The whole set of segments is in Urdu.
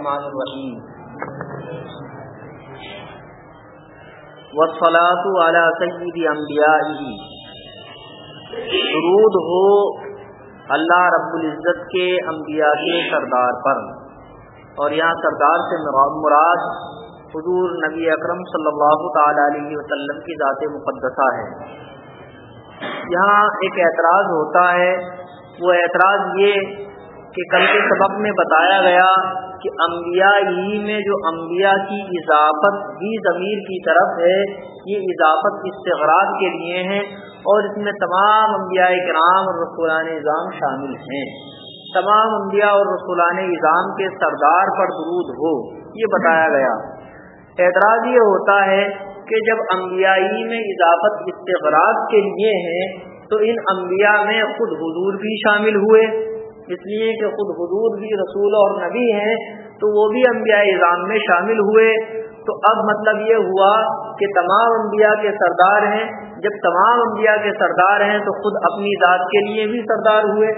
الرحمن الرحیم والصلاة على سید انبیائه درود ہو اللہ رب العزت کے انبیاء کے سردار پر. اور یہاں سردار سے مراد حضور نبی اکرم صلی اللہ تعالی علیہ وسلم کی ذات مقدسہ ہے. یہاں ایک اعتراض ہوتا ہے۔ وہ اعتراض یہ کہ کل کے سبق میں بتایا گیا کہ انبیاء ہی میں جو انبیاء کی اضافت بھی ضمیر کی طرف ہے، یہ اضافت استغراق کے لیے ہیں اور اس میں تمام انبیاء کرام اور رسولان نظام شامل ہیں۔ تمام انبیاء اور رسولان نظام کے سردار پر درود ہو، یہ بتایا گیا۔ اعتراض یہ ہوتا ہے کہ جب انبیائی میں اضافت استغراق کے لیے ہیں، تو ان انبیاء میں خود حضور بھی شامل ہوئے۔ اس لیے کہ خود حضور بھی رسول اور نبی ہیں، تو وہ بھی انبیاء اظام میں شامل ہوئے۔ تو اب مطلب یہ ہوا کہ تمام انبیاء کے سردار ہیں۔ جب تمام انبیاء کے سردار ہیں، تو خود اپنی ذات کے لیے بھی سردار ہوئے۔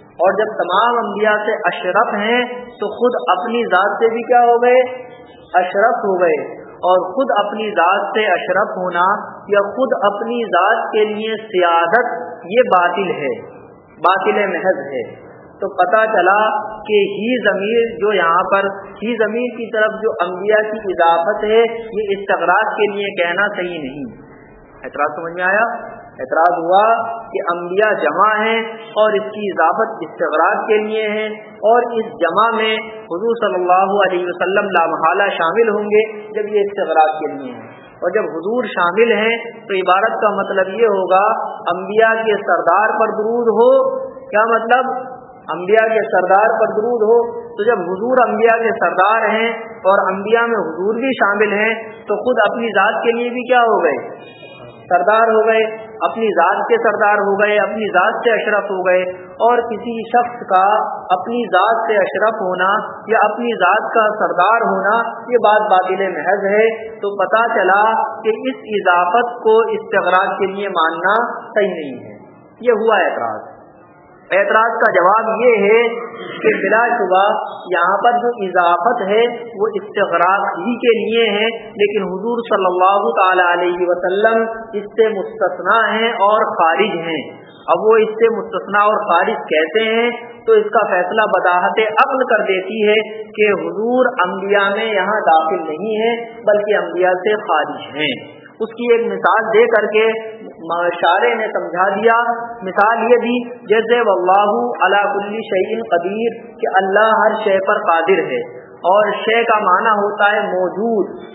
اور جب تمام انبیاء سے اشرف ہیں، تو خود اپنی ذات سے بھی کیا ہو گئے؟ اشرف ہو گئے۔ اور خود اپنی ذات سے اشرف ہونا یا خود اپنی ذات کے لیے سیادت، یہ باطل ہے۔ باطل محض ہے۔ تو پتہ چلا کہ ہی ضمیر جو یہاں پر، ہی ضمیر کی طرف جو انبیاء کی اضافت ہے، یہ استغراق کے لیے کہنا صحیح نہیں۔ اعتراض سمجھ میں آیا؟ اعتراض ہوا کہ انبیاء جمع ہیں اور اس کی اضافت استغراق کے لیے ہیں اور اس جمع میں حضور صلی اللہ علیہ وسلم لامحالہ شامل ہوں گے جب یہ استغراق کے لیے ہیں۔ اور جب حضور شامل ہیں تو عبارت کا مطلب یہ ہوگا، انبیاء کے سردار پر درود ہو۔ کیا مطلب؟ انبیاء کے سردار پر درود ہو، تو جب حضور انبیاء کے سردار ہیں اور انبیاء میں حضور بھی شامل ہیں، تو خود اپنی ذات کے لیے بھی کیا ہو گئے؟ سردار ہو گئے، اپنی ذات کے سردار ہو گئے، اپنی ذات سے اشرف ہو گئے۔ اور کسی شخص کا اپنی ذات سے اشرف ہونا یا اپنی ذات کا سردار ہونا، یہ بات باطل محض ہے۔ تو پتہ چلا کہ اس اضافت کو استغراق کے لیے ماننا صحیح نہیں ہے۔ یہ ہوا اعتراض۔ اعتراض کا جواب یہ ہے کہ بلا شبہ یہاں پر جو اضافت ہے وہ استغراق ہی کے لیے ہے، لیکن حضور صلی اللہ تعالی علیہ وسلم اس سے مستثنا ہیں اور خارج ہیں۔ اب وہ اس سے مستثنا اور خارج کہتے ہیں؟ تو اس کا فیصلہ بداحت عقل کر دیتی ہے کہ حضور انبیاء میں یہاں داخل نہیں ہے بلکہ انبیاء سے خارج ہیں۔ اس کی ایک مثال دے کر کے شارے نے سمجھا دیا، مثال یہ بھی جیسے واللہ علا کل شعین قدیر، کہ اللہ ہر شے پر قادر ہے، اور شے کا معنی ہوتا ہے موجود۔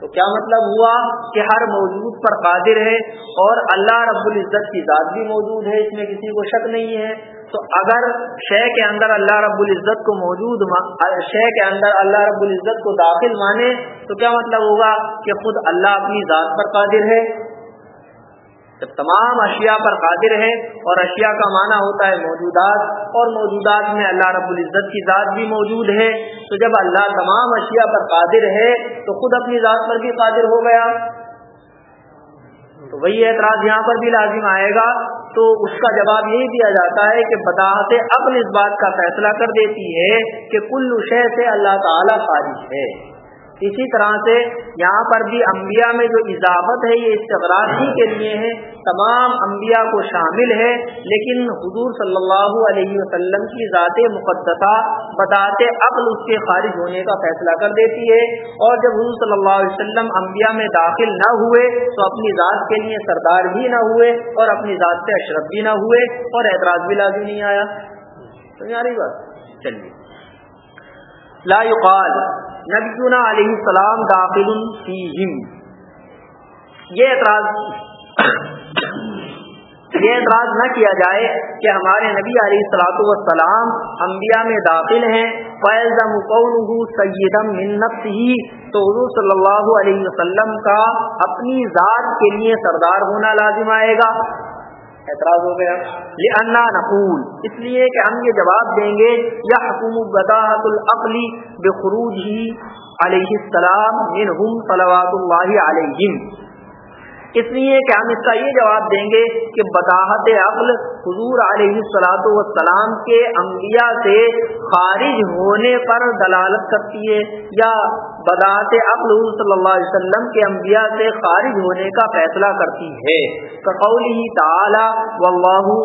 تو کیا مطلب ہوا؟ کہ ہر موجود پر قادر ہے، اور اللہ رب العزت کی ذات بھی موجود ہے، اس میں کسی کو شک نہیں ہے۔ تو اگر شے کے اندر اللہ رب العزت کو موجود شے کے اندر اللہ رب العزت کو داخل مانے، تو کیا مطلب ہوگا؟ کہ خود اللہ اپنی ذات پر قادر ہے۔ جب تمام اشیاء پر قادر ہے اور اشیاء کا معنی ہوتا ہے موجودات اور موجودات میں اللہ رب العزت کی ذات بھی موجود ہے، تو جب اللہ تمام اشیاء پر قادر ہے، تو خود اپنی ذات پر بھی قادر ہو گیا۔ تو وہی اعتراض یہاں پر بھی لازم آئے گا۔ تو اس کا جواب یہی دیا جاتا ہے کہ بداحت اپن اس بات کا فیصلہ کر دیتی ہے کہ کل شے سے اللہ تعالی خارج ہے۔ اسی طرح سے یہاں پر بھی انبیاء میں جو اضافت ہے، یہ استغراق ہی کے لیے ہے۔ تمام انبیاء کو شامل ہے، لیکن حضور صلی اللہ علیہ وسلم کی ذات مقدسہ بتاتے عقل اس کے خارج ہونے کا فیصلہ کر دیتی ہے۔ اور جب حضور صلی اللہ علیہ وسلم انبیاء میں داخل نہ ہوئے، تو اپنی ذات کے لیے سردار بھی نہ ہوئے اور اپنی ذات سے اشرف بھی نہ ہوئے اور اعتراض بھی لازم نہیں آیا۔ سمجھ آ رہی بات؟ چلیے۔ لا يقال نبینا علیہ السلام داخل فیہم۔ یہ اعتراض یہ اعتراض نہ کیا جائے کہ ہمارے نبی علیہ السلاۃ والسلام انبیاء میں داخل ہیں فیض مقول سیدم منت ہی تو حضور صلی اللہ علیہ وسلم کا اپنی ذات کے لیے سردار ہونا لازم آئے گا۔ اعتراض ہو گیا۔ لأننا نقول۔ اس لیے کہ ہم یہ جواب دیں گے یا حکومت بداحت العقلی بخروج ہی علیہ السلام منہم صلوات اللہ علیہم اس لیے کہ ہم اس کا یہ جواب دیں گے کہ بداحت عقل حضور علیہ السلاۃ والسلام کے انبیاء سے خارج ہونے پر دلالت کرتی ہے یا بداحت عقل حضور صلی اللہ علیہ وسلم کے انبیاء سے خارج ہونے کا فیصلہ کرتی ہے۔ کقولی تعالی، واللہ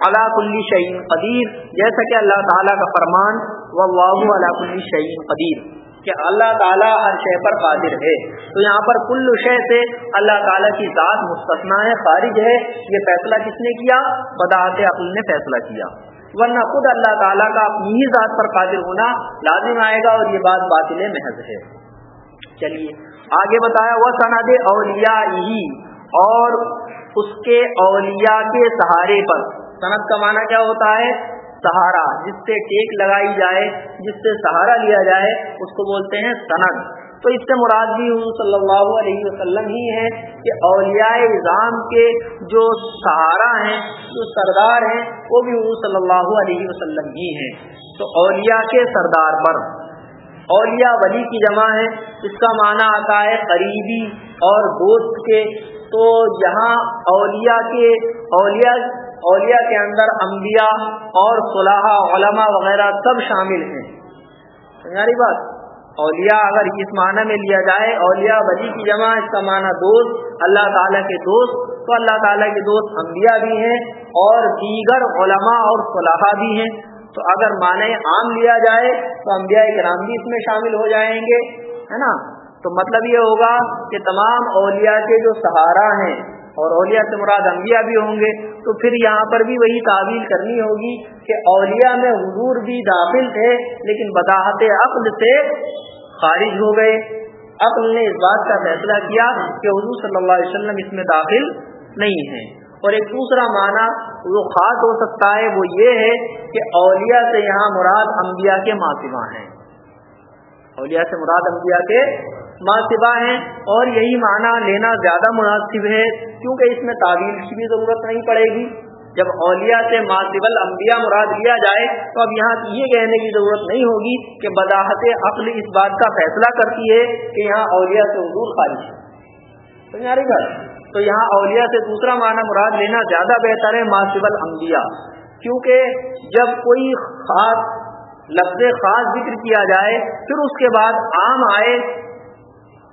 علا کل شعین قدیر، جیسا کہ اللہ تعالیٰ کا فرمان، واللہ علا کل شعین قدیر۔ کہ اللہ تعالیٰ ہر شے پر قادر ہے۔ تو یہاں پر کل شے سے اللہ تعالیٰ کی ذات مستثنا ہے خارج ہے۔ یہ فیصلہ کس نے کیا؟ بداعت عقل نے فیصلہ کیا۔ ورنہ خود اللہ تعالیٰ کا اپنی ہی ذات پر قادر ہونا لازم آئے گا اور یہ بات باطل محض ہے۔ چلیے، آگے بتایا وہ سند اولیاء ہی اور اس کے اولیاء کے سہارے پر۔ صنعت کا معنی کیا ہوتا ہے؟ سہارا، جس سے ٹیک لگائی جائے، جس سے سہارا لیا جائے، اس کو بولتے ہیں سند۔ تو اس سے مراد بھی صلی اللہ علیہ وسلم ہی ہے کہ اولیاء نظام کے جو سہارا ہیں، جو سردار ہیں، وہ بھی صلی اللہ علیہ وسلم ہی ہیں۔ تو اولیاء کے سردار پر اولیاء ولی کی جمع ہے، اس کا معنی آتا ہے قریبی اور دوست کے۔ تو یہاں اولیاء کے، اولیاء اولیاء کے اندر انبیاء اور صلاح علماء وغیرہ سب شامل ہیں۔ سمجھاری بات، اولیاء اگر اس معنی میں لیا جائے، اولیاء ولی کی جمع، اس کا معنی دوست، اللہ تعالیٰ کے دوست، تو اللہ تعالیٰ کے دوست انبیاء بھی ہیں اور دیگر علماء اور صلاحہ بھی ہیں۔ تو اگر معنی عام لیا جائے، تو انبیاء کرام بھی اس میں شامل ہو جائیں گے، ہے نا؟ تو مطلب یہ ہوگا کہ تمام اولیاء کے جو سہارا ہیں اور اولیاء سے مراد انبیاء بھی ہوں گے تو پھر یہاں پر بھی وہی تعویل کرنی ہوگی کہ اولیاء میں حضور بھی داخل تھے، لیکن بداحت عقل سے خارج ہو گئے۔ عقل نے اس بات کا فیصلہ کیا کہ حضور صلی اللہ علیہ وسلم اس میں داخل نہیں ہے اور ایک دوسرا معنی جو خاص ہو سکتا ہے وہ یہ ہے کہ اولیاء سے یہاں مراد انبیاء کے ماتمہ ہیں۔ اولیاء سے مراد انبیاء کے ماسبہ ہیں اور یہی معنی لینا زیادہ مناسب ہے، کیونکہ اس میں تعویل کی بھی ضرورت نہیں پڑے گی۔ جب اولیاء سے ماسب الانبیاء مراد لیا جائے، تو اب یہاں یہ کہنے کی ضرورت نہیں ہوگی کہ بداحت عقل اس بات کا فیصلہ کرتی ہے کہ یہاں اولیاء سے حضور خارج ہے سمجھا رہی بات؟ تو یہاں اولیاء سے دوسرا معنی مراد لینا زیادہ بہتر ہے ماسب الانبیاء، کیونکہ جب کوئی خاص لفظ خاص ذکر کیا جائے، پھر اس کے بعد عام آئے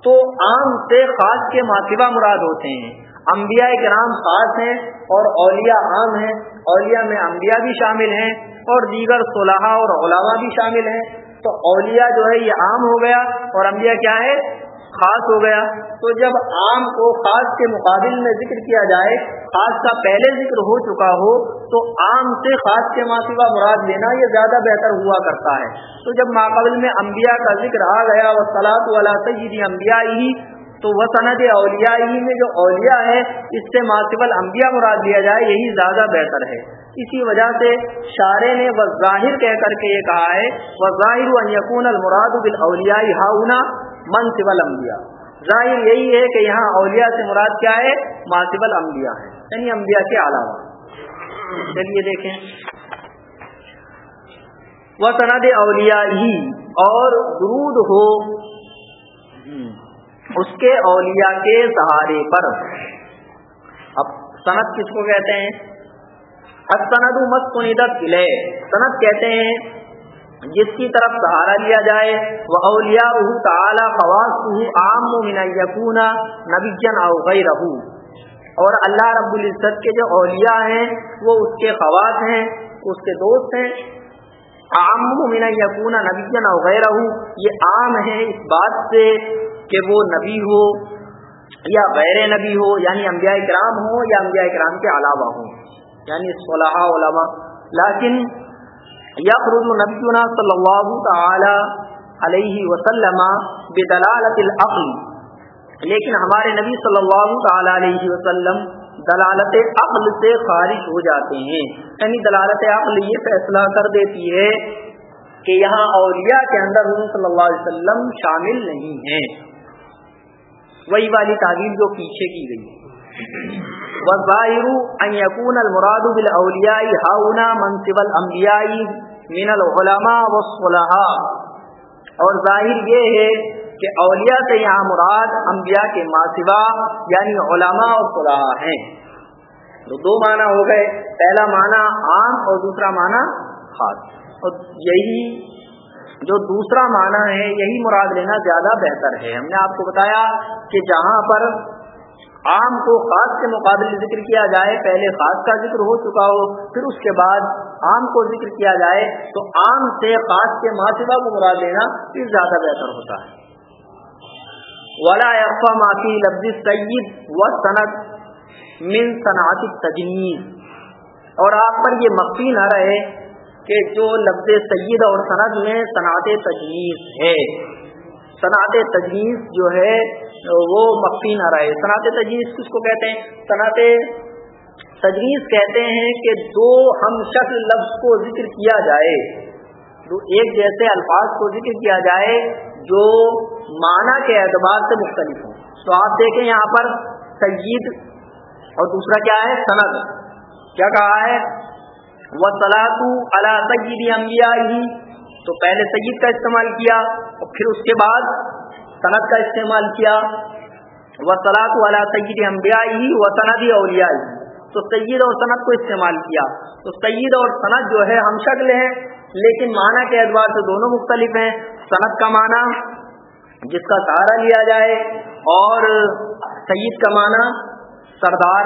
تو عام سے خاص کے ماتبہ مراد ہوتے ہیں۔ انبیاء کرام خاص ہیں اور اولیاء عام ہیں۔ اولیاء میں انبیاء بھی شامل ہیں اور دیگر صلاحہ اور علماء بھی شامل ہیں۔ تو اولیاء جو ہے یہ عام ہو گیا اور انبیاء کیا ہے؟ خاص ہو گیا تو جب عام کو خاص کے مقابل میں ذکر کیا جائے، خاص کا پہلے ذکر ہو چکا ہو، تو عام سے خاص کے ماسوا مراد لینا یہ زیادہ بہتر ہوا کرتا ہے۔ تو جب ماقبل میں انبیاء کا ذکر آ گیا وہ والا سیدی انبیاء ہی تو وہ صنعت اولیاء ہی میں جو اولیاء ہے اس سے ماسبل انبیاء مراد لیا جائے، یہی زیادہ بہتر ہے۔ اسی وجہ سے شارے نے وہ ظاہر کہہ کر کے یہ کہا ہے وہ ظاہر یقون المراد بالاولیاء ہاؤنا من منصب الانبیاء۔ ظاہر یہی ہے کہ یہاں اولیاء سے مراد کیا ہے؟ ماسب الانبیاء ہے۔ یعنی انبیاء کے علاوہ۔ چلیے دیکھیں۔ وہ سند اولیاء ہی اور درود ہو اس کے اولیاء کے سہارے پر۔ اب سند کس کو کہتے ہیں؟ سند مستندت سند کہتے ہیں جس کی طرف سہارا لیا جائے وہ اولیاء تعالی خواص عام یقون نبی جن رہو اور اللہ رب العزت کے جو اولیاء ہیں، وہ اس کے خواص ہیں، اس کے دوست ہیں۔ عام من یقون نبی جن رہو یہ عام ہے اس بات سے کہ وہ نبی ہو یا غیر نبی ہو یعنی انبیاء کرام ہو یا انبیاء کرام کے علاوہ ہوں یعنی صلاح علماء۔ لیکن یخرج نبینا صلی اللہ تعالی علیہ وسلم بدلالت العقل لیکن ہمارے نبی صلی اللہ تعالی علیہ وسلم دلالت عقل سے خارج ہو جاتے ہیں. یعنی دلالت عقل یہ فیصلہ کر دیتی ہے کہ یہاں اولیاء کے اندر حضور صلی اللہ علیہ وسلم شامل نہیں ہیں. وہی والی تعبیر جو پیچھے کی گئی. وظاہر ان یکون المراد بالاولیاء ہاؤنا منصب الانبیاء من العلماء والصلحاء۔ اور ظاہر یہ ہے کہ اولیاء سے یہاں مراد انبیاء کے ماسوا یعنی علماء اور صلاح ہیں۔ تو دو معنی ہو گئے۔ پہلا معنی عام اور دوسرا معنی خاص۔ اور یہی جو دوسرا معنی ہے، یہی مراد لینا زیادہ بہتر ہے۔ ہم نے آپ کو بتایا کہ جہاں پر عام کو خاص کے مقابلے ذکر کیا جائے، پہلے خاص کا ذکر ہو چکا ہو، پھر اس کے بعد عام کو ذکر کیا جائے، تو عام سے خاص کے ماسبہ کو مراد لینا پھر زیادہ بہتر ہوتا ہے۔ ولا معافی لفظ سید و صنعت من صنعت تجنیز اور آپ پر یہ مخفی نہ رہے کہ جو لفظ سید اور صنعت میں صنعت تجنیز ہے۔ صنعت تجویز جو ہے وہ مخفی نہ رہے۔ صنعت تجویز کس کو کہتے ہیں؟ صنعت تجویز کہتے ہیں کہ دو ہم شکل لفظ کو ذکر کیا جائے، دو ایک جیسے الفاظ کو ذکر کیا جائے جو معنی کے اعتبار سے مختلف ہوں۔ تو آپ دیکھیں یہاں پر سید اور دوسرا کیا ہے؟ صنعت۔ کیا کہا ہے؟ وہ سلاطو اللہ سید امبیا ہی تو پہلے سید کا استعمال کیا اور پھر اس کے بعد صنعت کا استعمال کیا۔ وہ والا سید امبیا ہی و صنعتی اولیا تو سید اور صنعت کو استعمال کیا۔ تو سید اور صنعت جو ہے ہم شکل ہیں، لیکن معنی کے اعتبار سے دونوں مختلف ہیں۔ صنعت کا معنی، جس کا سہارا لیا جائے، اور سید کا معنی، سردار۔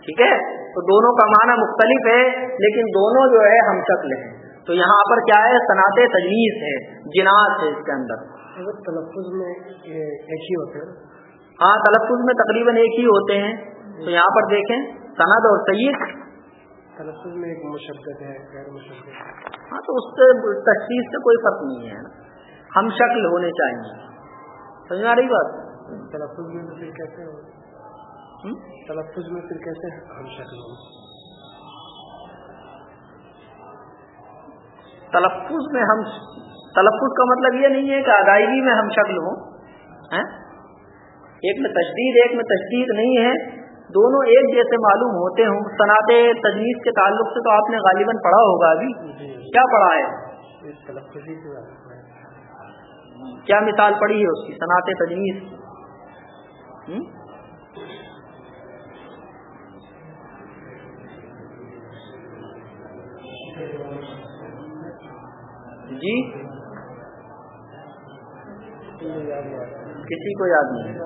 ٹھیک ہے؟ تو دونوں کا معنی مختلف ہے، لیکن دونوں جو ہے ہم شکل ہیں۔ تو یہاں پر کیا ہے؟ صنعت تجویز ہے جناس ہے اس کے اندر۔ تلفظ میں ایک ہی ہوتے ہیں۔ ہاں تلفظ میں تقریباً ایک ہی ہوتے ہیں۔ تو یہاں پر دیکھیں سند اور سید۔ تلفظ میں ایک مشقت ہے غیر مشقت ہاں تو اس سے تشخیص سے کوئی فرق نہیں ہے۔ ہم شکل ہونے چاہیے۔ سمجھ آ رہی بات؟ تلفظ میں پھر کیسے ہو تلفظ میں پھر کیسے ہم شکل ہوں؟ تلفظ میں ہم تلفظ کا مطلب یہ نہیں ہے کہ ادائیگی میں ہم شکل ہوں ایک میں تشدید ایک میں تشدید نہیں ہے۔ دونوں ایک جیسے معلوم ہوتے ہوں۔ صنعت تجویز کے تعلق سے تو آپ نے غالباً پڑھا ہوگا ابھی۔ کیا پڑھا ہے؟ کیا مثال پڑھی ہے اس کی؟ صنعت تجویز۔ جی؟ کسی کو یاد نہیں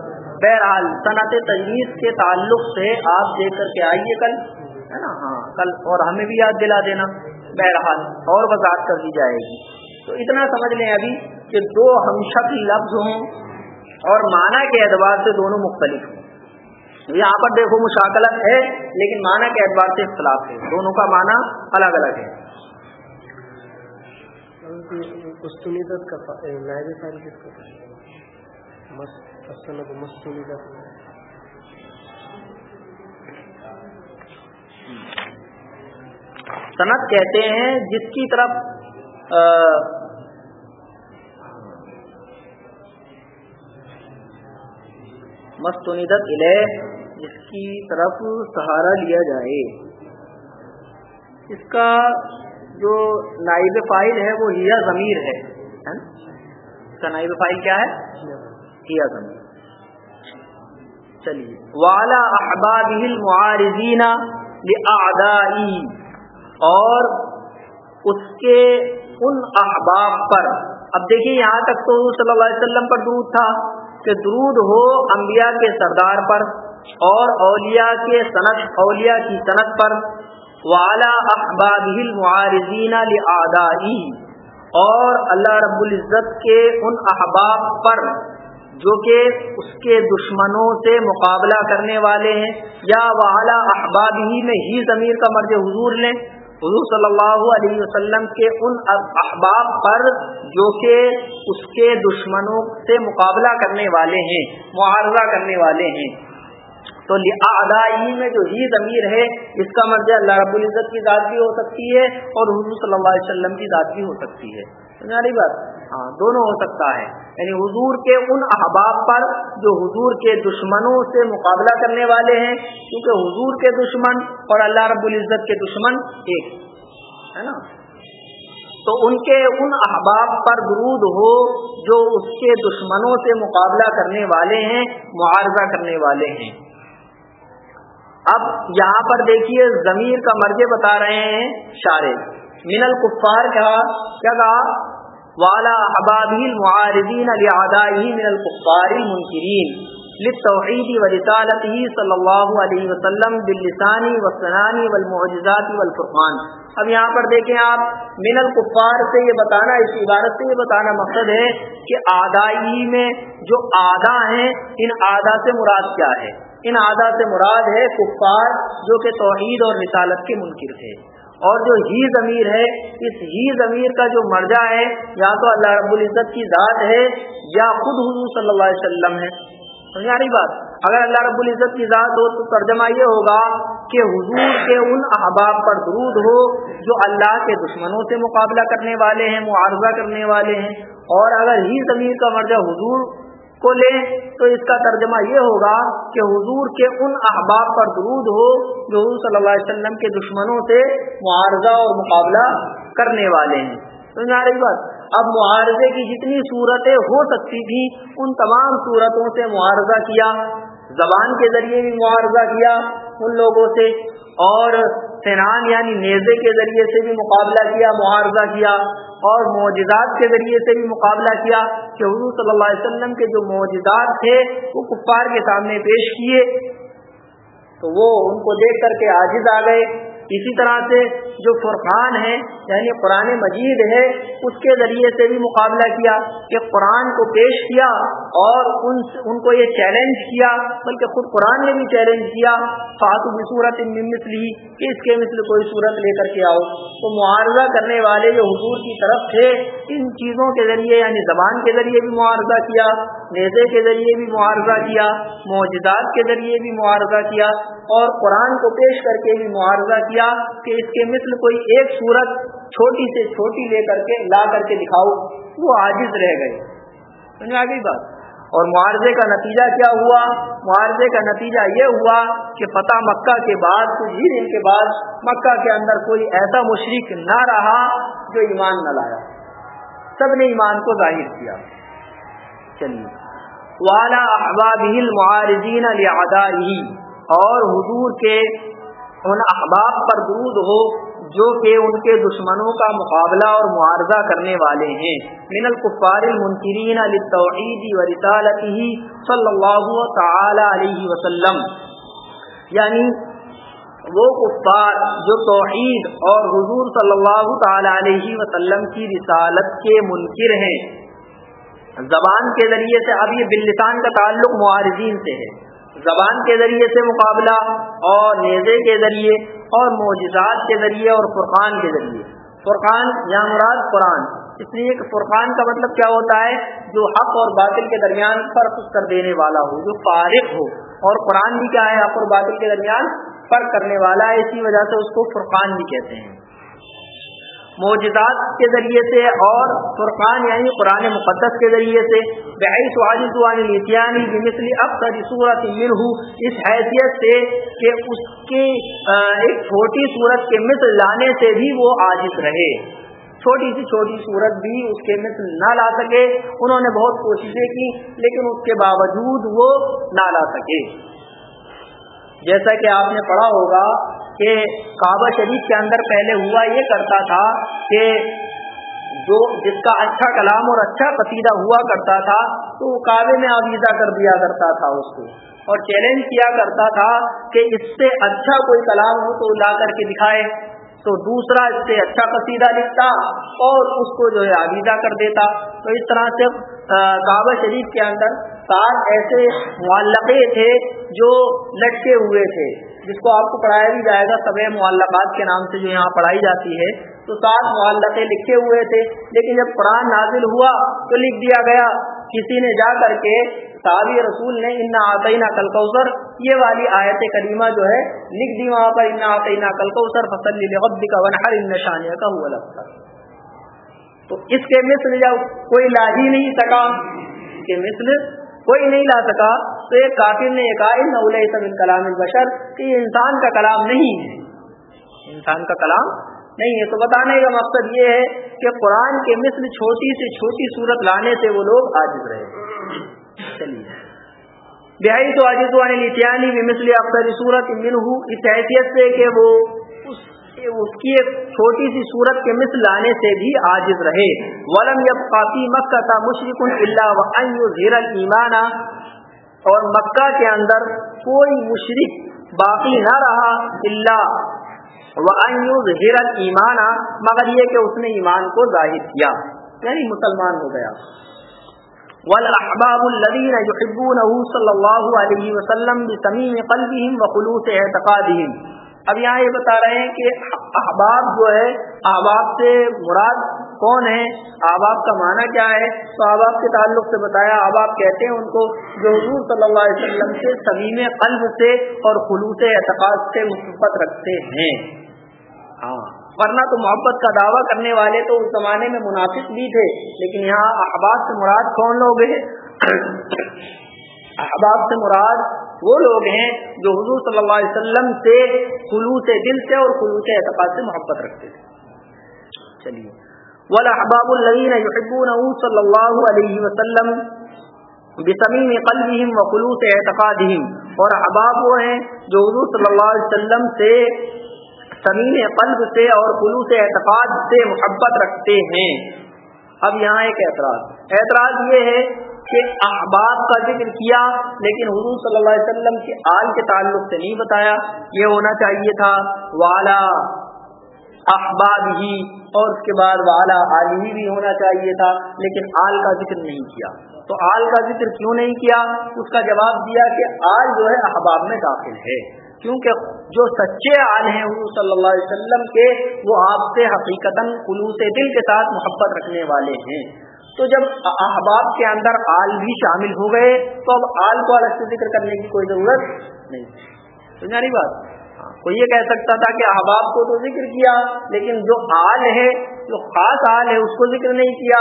بہرحال صنعت تجویز کے تعلق سے آپ دیکھ کر کے آئیے کل، ہے نا؟ ہاں کل اور ہمیں بھی یاد دلا دینا۔ بہرحال اور وضاحت کر دی جائے گی۔ تو اتنا سمجھ لیں ابھی کہ دو ہم شکل لفظ ہوں اور معنی کے اعتبار سے دونوں مختلف ہوں۔ یہاں پر دیکھو مشاکلت ہے، لیکن معنی کے اعتبار سے اختلاف ہے۔ دونوں کا معنی الگ الگ ہے۔ مستنیدت کا نائب فائل کس کو مستنیدت صنعت کہتے ہیں، جس کی طرف مستندت علیہ جس کی طرف سہارا لیا جائے۔ اس کا جو نائب فائل ہے، وہ ہیا ضمیر ہے۔ کا نائب فائل کیا ہے؟ ہیا ضمیر چلیے۔ والا احباب معارضین اور اس کے ان احباب پر۔ اب دیکھیے، یہاں تک تو صلی اللہ علیہ وسلم پر درود تھا کہ درود ہو انبیاء کے سردار پر اور اولیاء کے صنعت اولیاء کی صنعت پر۔ والا احباب المعارضین لآدائی اور اللہ رب العزت کے ان احباب پر جو کہ اس کے دشمنوں سے مقابلہ کرنے والے ہیں، یا والا احباب ہی میں ہی ضمیر کا مرض حضور لیں۔ حضور صلی اللہ علیہ وسلم کے ان احباب پر جو کہ اس کے دشمنوں سے مقابلہ کرنے والے ہیں، معارضہ کرنے والے ہیں۔ تو ادائی میں جو ہی ضمیر ہے، اس کا مرض اللہ رب العزت کی ذات بھی ہو سکتی ہے اور حضور صلی اللہ علیہ وسلم کی ذات بھی ہو سکتی ہے۔ سمجھا بات؟ ہاں دونوں ہو سکتا ہے۔ یعنی حضور کے ان احباب پر جو حضور کے دشمنوں سے مقابلہ کرنے والے ہیں، کیونکہ حضور کے دشمن اور اللہ رب العزت کے دشمن ایک، ہے نا؟ تو ان کے ان احباب پر درود ہو جو اس کے دشمنوں سے مقابلہ کرنے والے ہیں، معارضہ کرنے والے ہیں۔ اب یہاں پر دیکھیے، ضمیر کا مرجے بتا رہے ہیں شارے من الکفار کہا، کیا کہا؟ والا احبابی معارضین علی من الکفار المنکرین، للتوحید و صلی اللہ علیہ وسلم باللسانی والسنانی والمعجزات والفرقان اب یہاں پر دیکھیں آپ، من الکفار سے یہ بتانا، اس عبارت سے یہ بتانا مقصد ہے کہ آدائی میں جو آدھا ہیں، ان آدھا سے مراد کیا ہے؟ ان آدھا سے مراد ہے کفار جو کہ توحید اور رسالت کے منکر تھے۔ اور جو ہی ضمیر ہے، اس ہی ضمیر کا جو مرجع ہے، یا تو اللہ رب العزت کی ذات ہے یا خود حضور صلی اللہ علیہ وسلم ہے۔ سمجھا رہی بات؟ اگر اللہ رب العزت کی ذات ہو تو ترجمہ یہ ہوگا کہ حضور کے ان احباب پر درود ہو جو اللہ کے دشمنوں سے مقابلہ کرنے والے ہیں، معارضہ کرنے والے ہیں۔ اور اگر ہی ضمیر کا مرجع حضور کو لیں تو اس کا ترجمہ یہ ہوگا کہ حضور کے ان احباب پر درود ہو جو حضور صلی اللہ علیہ وسلم کے دشمنوں سے معارضہ اور مقابلہ کرنے والے ہیں۔ سمجھا رہی بات؟ اب معارضے کی جتنی صورتیں ہو سکتی تھی، ان تمام صورتوں سے معارضہ کیا، زبان کے ذریعے بھی معارضہ کیا ان لوگوں سے، اور سینان یعنی نیزے کے ذریعے سے بھی مقابلہ کیا، معارضہ کیا اور معجزات کے ذریعے سے بھی مقابلہ کیا کہ حضور صلی اللہ علیہ وسلم کے جو معجزات تھے وہ کفار کے سامنے پیش کیے تو وہ ان کو دیکھ کر کے عاجز آ گئے۔ اسی طرح سے جو فرقان ہے یعنی قرآن مجید ہے، اس کے ذریعے سے بھی مقابلہ کیا کہ قرآن کو پیش کیا اور ان ان کو یہ چیلنج کیا، بلکہ خود قرآن نے بھی چیلنج کیا۔ فاتو صورت مثلی، کہ اس کے مثل کوئی صورت لے کر کے آؤ۔ تو معارضہ کرنے والے جو حضور کی طرف تھے، ان چیزوں کے ذریعے یعنی زبان کے ذریعے بھی معارضہ کیا، نیزے کے ذریعے بھی معارضہ کیا، معجزات کے ذریعے بھی معارضہ کیا اور قرآن کو پیش کر کے بھی معارضہ کیا۔ کیا کہ اس کے مثل کوئی ایک صورت چھوٹی سے چھوٹی لے کر کے لا کر کے دکھاؤ، وہ عاجز رہ گئے۔ سمجھ آ گئی بات؟ اور معارضے کا نتیجہ کیا ہوا؟ معارضے کا نتیجہ یہ ہوا کہ فتح مکہ کے بعد، کچھ ہی دن کے بعد، مکہ کے اندر کوئی ایسا مشرق نہ رہا جو ایمان نہ لایا۔ سب نے ایمان کو ظاہر کیا۔ چلیے۔ والا احباب معارضین ہی اور حضور کے ان احباب پر درود ہو جو کہ ان کے دشمنوں کا مقابلہ اور معارضہ کرنے والے ہیں۔ من القفار المنکرین للتوحید و رسالته صلی اللہ تعالی علیہ وسلم۔ یعنی وہ کفار جو توحید اور حضور صلی اللہ تعالی علیہ وسلم کی رسالت کے منکر ہیں۔ زبان کے ذریعے سے اب یہ بلسان کا تعلق معارضین سے ہے۔ زبان کے ذریعے سے مقابلہ اور نیزے کے ذریعے اور معجزات کے ذریعے اور فرقان کے ذریعے۔ فرقان یا مراد قرآن۔ اس لیے کہ فرقان کا مطلب کیا ہوتا ہے؟ جو حق اور باطل کے درمیان فرق کر دینے والا ہو، جو فارغ ہو۔ اور قرآن بھی کیا ہے؟ حق اور باطل کے درمیان فرق کرنے والا ہے، اسی وجہ سے اس کو فرقان بھی کہتے ہیں۔ معجزات کے ذریعے سے اور فرقان یعنی قرآن مقدس کے ذریعے سے۔ بحث صورت مل اس حیثیت سے کہ اس کی ایک چھوٹی صورت کے مثل لانے سے بھی وہ عاجز رہے۔ چھوٹی سی چھوٹی صورت بھی اس کے مثل نہ لا سکے۔ انہوں نے بہت کوششیں کی، لیکن اس کے باوجود وہ نہ لا سکے۔ جیسا کہ آپ نے پڑھا ہوگا کہ کعبہ شریف کے اندر پہلے ہوا یہ کرتا تھا کہ جو جس کا اچھا کلام اور اچھا قصیدہ ہوا کرتا تھا، تو وہ کعبے میں آویزہ کر دیا کرتا تھا اس کو۔ اور چیلنج کیا کرتا تھا کہ اس سے اچھا کوئی کلام ہو تو لا کر کے دکھائے۔ تو دوسرا اس سے اچھا قصیدہ لکھتا اور اس کو جو ہے آویزہ کر دیتا۔ تو اس طرح سے کعبہ شریف کے اندر سات ایسے معلقے تھے جو لٹکے ہوئے تھے۔ جس کو آپ کو پڑھایا بھی جائے گا سب معلقات کے نام سے جو یہاں پڑھائی جاتی ہے، تو سات معلقے لکھے ہوئے تھے۔ لیکن جب قرآن نازل ہوا تو لکھ دیا گیا، کسی نے جا کر کے صحابی رسول نے ان آتئینہ کلکوسر یہ والی آیت کریمہ جو ہے، لکھ دی وہاں پر ان آتئینہ کلکوسر فصل کا ان نشانیہ کا ہوا لگتا تو اس کے مثل جب کوئی لا ہی نہیں سکا کہ مثل کوئی نہیں لا سکا تو ایک کافر نے کہا ان کلام البشر کہ یہ انسان کا کلام نہیں ہے۔ انسان کا کلام نہیں ہے۔ تو بتانے کا مقصد یہ ہے کہ قرآن کے مثل چھوٹی سے چھوٹی صورت لانے سے وہ لوگ عاجز رہے۔ چلیے۔ بہائی تو عاجز والے یعنی نتیانی بھی مثل اکثر صورت منہ اس حیثیت سے کہ وہ اس اس کی ایک چھوٹی سی صورت کے مثل لانے سے بھی عاجز رہے۔ ولم یب کافی مکہ تھا مشرق اللہ زیر ایمانہ اور مکہ کے اندر کوئی مشرق باقی نہ رہا اللہ ظہر ایمان مگر یہ کہ اس نے ایمان کو ظاہر کیا۔ یعنی مسلمان ہو گیا۔ والاحباب الذين يحبونه صلى وسلم بتميم قلبهم وخلوص اعتقادهم۔ اب یہاں یہ بتا رہے ہیں کہ احباب جو ہے، احباب سے مراد کون ہے احباب کا معنی کیا ہے؟ تو احباب کے تعلق سے بتایا احباب کہتے ہیں ان کو جو حضور صلی اللہ علیہ وسلم سے سمیم قلب سے اور خلوص اعتقاد سے محبت رکھتے ہیں۔ ہاں ورنہ تو محبت کا دعویٰ کرنے والے تو اس زمانے میں منافق بھی تھے، لیکن یہاں احباب سے مراد کون لوگ ہیں؟ احباب سے مراد وہ لوگ ہیں جو حضور صلی اللہ علیہ وسلم سے خلوص دل سے اور خلوص اعتقاد سے محبت رکھتے تھے۔ چلیے۔ والاحباب الذين يحبونه صلى الله عليه وسلم بصمیم قلبهم وخلوص اعتقادهم اور احباب وہ ہیں جو حضور صلی اللہ علیہ وسلم سے سمیم قلب سے اور خلوص اعتقاد سے محبت رکھتے ہیں۔ اب یہاں ایک اعتراض۔ اعتراض یہ ہے کہ احباب کا ذکر کیا، لیکن حضور صلی اللہ علیہ وسلم کے آل کے تعلق سے نہیں بتایا۔ یہ ہونا چاہیے تھا، والا احباب ہی اور اس کے بعد والا عالمی بھی ہونا چاہیے تھا، لیکن آل کا ذکر نہیں کیا۔ تو آل کا ذکر کیوں نہیں کیا؟ اس کا جواب دیا کہ آل جو ہے احباب میں داخل ہے۔ کیونکہ جو سچے آل ہیں حضور صلی اللہ علیہ وسلم کے، وہ آپ سے حقیقت خلوص دل کے ساتھ محبت رکھنے والے ہیں۔ تو جب احباب کے اندر آل بھی شامل ہو گئے، تو اب آل کو الگ سے ذکر کرنے کی کوئی ضرورت نہیں۔ سمجھا نہیں بات۔ کوئی یہ کہہ سکتا تھا کہ احباب کو تو ذکر کیا، لیکن جو آل ہے، جو خاص آل ہے، اس کو ذکر نہیں کیا۔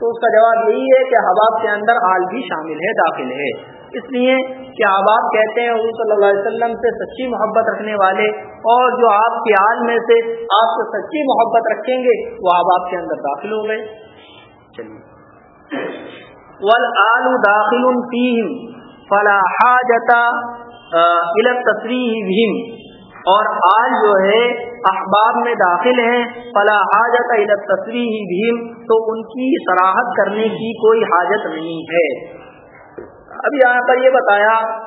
تو اس کا جواب یہی ہے کہ احباب کے اندر آل بھی شامل ہے، داخل ہے۔ اس لیے کہ احباب کہتے ہیں، حضور صلی اللہ علیہ وسلم سے سچی محبت رکھنے والے، اور جو آپ کے آل میں سے آپ سے سچی محبت رکھیں گے، وہ احباب کے اندر داخل ہو گئے۔ چلیے۔ ول داخل فیم فلا حاجت الى اور آل جو ہے احباب میں داخل ہیں، فلا حاجت الى تصریح بھیم تو ان کی سراحت کرنے کی کوئی حاجت نہیں ہے۔ اب یہاں پر یہ بتایا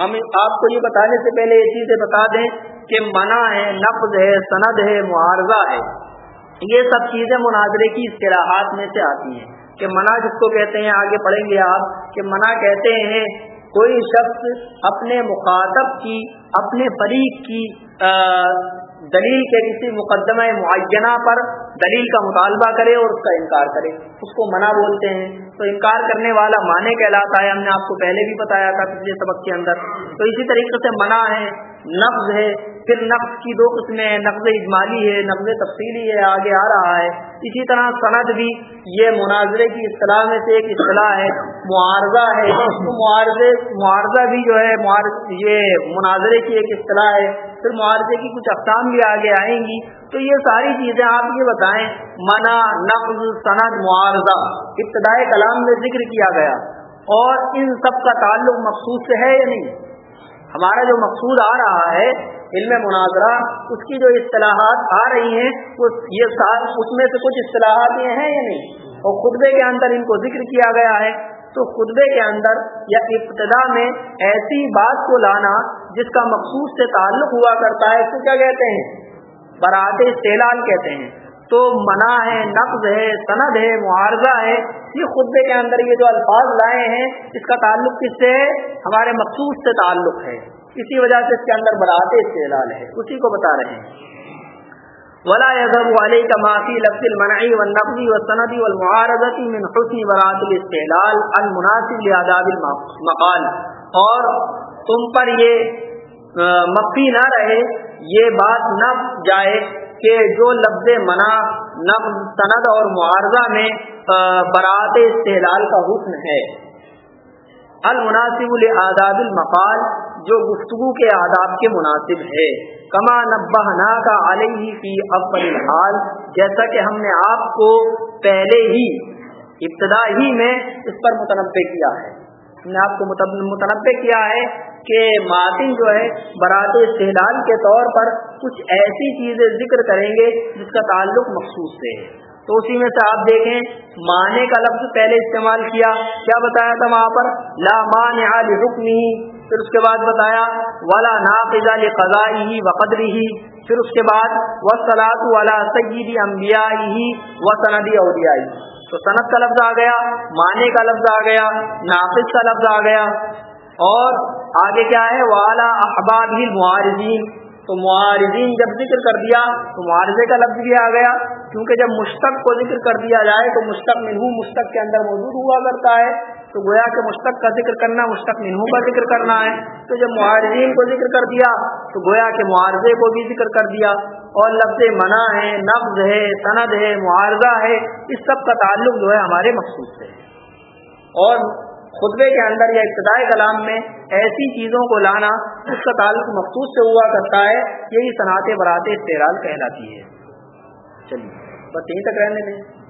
ہم آپ کو یہ بتانے سے پہلے یہ چیزیں بتا دیں کہ منع ہے نفز ہے، سند ہے، معارضہ ہے۔ یہ سب چیزیں مناظرے کی اصطلاحات میں سے آتی ہیں۔ کہ منع جس کو کہتے ہیں، آگے پڑھیں گے آپ، کہ منع کہتے ہیں کوئی شخص اپنے مخاطب کی، اپنے فریق کی دلیل کے کسی مقدمہ معینہ پر دلیل کا مطالبہ کرے اور اس کا انکار کرے۔ اس کو منع بولتے ہیں۔ تو انکار کرنے والا مانے کہلاتا ہے۔ ہم نے آپ کو پہلے بھی بتایا تھا پچھلے سبق کے اندر۔ تو اسی طریقے سے منع ہے۔ نفز ہے، پھر نفز کی دو قسمیں ہیں نفز اجمالی ہے نفز تفصیلی ہے، آگے آ رہا ہے۔ اسی طرح سند بھی، یہ مناظرے کی اصطلاح میں سے ایک اصطلاح ہے، معارضہ ہے۔ معارضے، معارضہ بھی جو ہے یہ مناظرے کی ایک اصطلاح ہے۔ پھر معارضے کی کچھ اقسام بھی آگے آئیں گی۔ تو یہ ساری چیزیں آپ یہ بتائیں منع نفز سند، معارضہ، ابتدائی کلام میں ذکر کیا گیا۔ اور ان سب کا تعلق مخصوص سے ہے یا نہیں؟ ہمارا جو مقصود آ رہا ہے علم مناظرہ، اس کی جو اصطلاحات آ رہی ہیں وہ یہ اس میں سے کچھ اصطلاحات یہ ہیں یا نہیں؟ اور خطبے کے اندر ان کو ذکر کیا گیا ہے، تو خطبے کے اندر یا ابتدا میں ایسی بات کو لانا جس کا مخصوص سے تعلق ہوا کرتا ہے، اس کو کیا کہتے ہیں؟ برات سیلان کہتے ہیں۔ تو منع ہے، نقض ہے، سند ہے، معارضہ ہے۔ یہ خطبے کے اندر یہ جو الفاظ لائے ہیں، اس کا تعلق کس سے ہے؟ ہمارے مخصوص سے تعلق ہے۔ اسی وجہ سے اس کے اندر برات استعلال ہے۔ اسی کو بتا رہے ہیں۔ ولا يذهب عليك ما في لفظ المنع والنقض والسند والمعارضه من حسن برات الاستعلال المناسب لآداب المقال۔ اور تم پر یہ مخفی نہ رہے، یہ بات نہ جائے۔ کہ جو لفظ منع نفز سند اور معارضہ میں برات استحلال کا حسن ہے۔ المناسب الاداب المقال، جو گفتگو کے آداب کے مناسب ہے۔ کما نبہ کا علیہ فی اول الحال، جیسا کہ ہم نے آپ کو پہلے ہی ابتدا ہی میں اس پر متنوع کیا ہے۔ نے آپ کو متنوع کیا ہے کہ ماتن جو ہے برات استحلال کے طور پر کچھ ایسی چیزیں ذکر کریں گے جس کا تعلق مخصوص سے ہے۔ تو اسی میں سے آپ دیکھیں مانے کا لفظ پہلے استعمال کیا کیا بتایا تھا وہاں پر؟ لا مان حکم ہی پھر اس کے بعد بتایا والا ناقضا قزائی ہی وقدری ہی پھر اس کے بعد و سلاط والا سیدی امبیا ہی و سندی اولیائی تو صنعت کا لفظ آ گیا مانے کا لفظ آ گیا، ناقص کا لفظ آ گیا۔ اور آگے کیا ہے؟ والا احباب ہی معارضین تو معارضین جب ذکر کر دیا، تو معارضے کا لفظ بھی آ گیا۔ کیونکہ جب مشتق کو ذکر کر دیا جائے، تو مشتق منہو، مشتق کے اندر موجود ہوا کرتا ہے۔ تو گویا کہ مشتق کا ذکر کرنا، مشتق منہو کا ذکر کرنا ہے۔ تو جب معارضین کو ذکر کر دیا، تو گویا کہ معارضے کو بھی ذکر کر دیا۔ اور لفظ منع ہے نفظ ہے، سند ہے، معارضہ ہے، اس سب کا تعلق جو ہے ہمارے مخصوص سے اور خطبے کے اندر یا ابتدائی کلام میں ایسی چیزوں کو لانا اس کا تعلق مخصوص سے ہوا کرتا ہے، یہی صنعت برات استعال کہلاتی ہے۔ چلیے، بس یہیں تک رہنے دیں۔